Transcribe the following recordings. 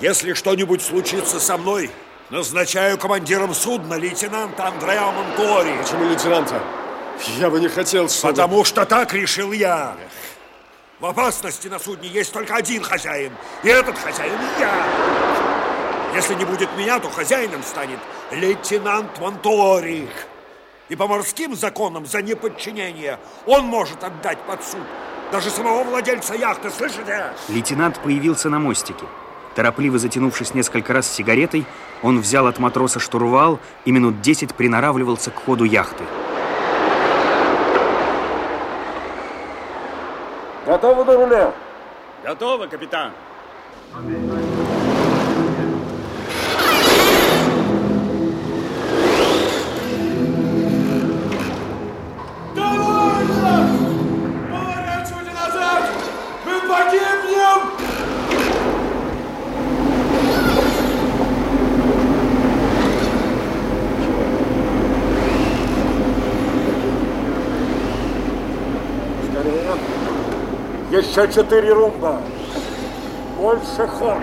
Если что-нибудь случится со мной, назначаю командиром судна лейтенанта Андреа Монтуори. Почему лейтенанта? Я бы не хотел, чтобы... Потому что так решил я. В опасности на судне есть только один хозяин. И этот хозяин я. Если не будет меня, то хозяином станет лейтенант Монтуори. И по морским законам за неподчинение он может отдать под суд даже самого владельца яхты, слышите? Лейтенант появился на мостике. Торопливо затянувшись несколько раз сигаретой, он взял от матроса штурвал и минут десять приноравливался к ходу яхты. Готовы до руля? Готово, капитан. Еще четыре румба. Больше ход.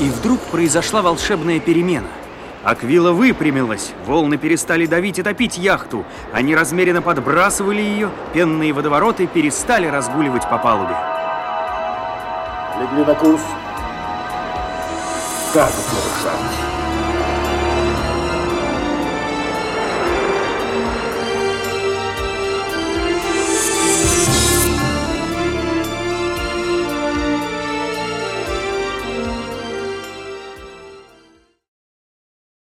И вдруг произошла волшебная перемена – Аквила выпрямилась, волны перестали давить и топить яхту. Они размеренно подбрасывали ее, пенные водовороты перестали разгуливать по палубе. Легли на курс. Так, нарушать.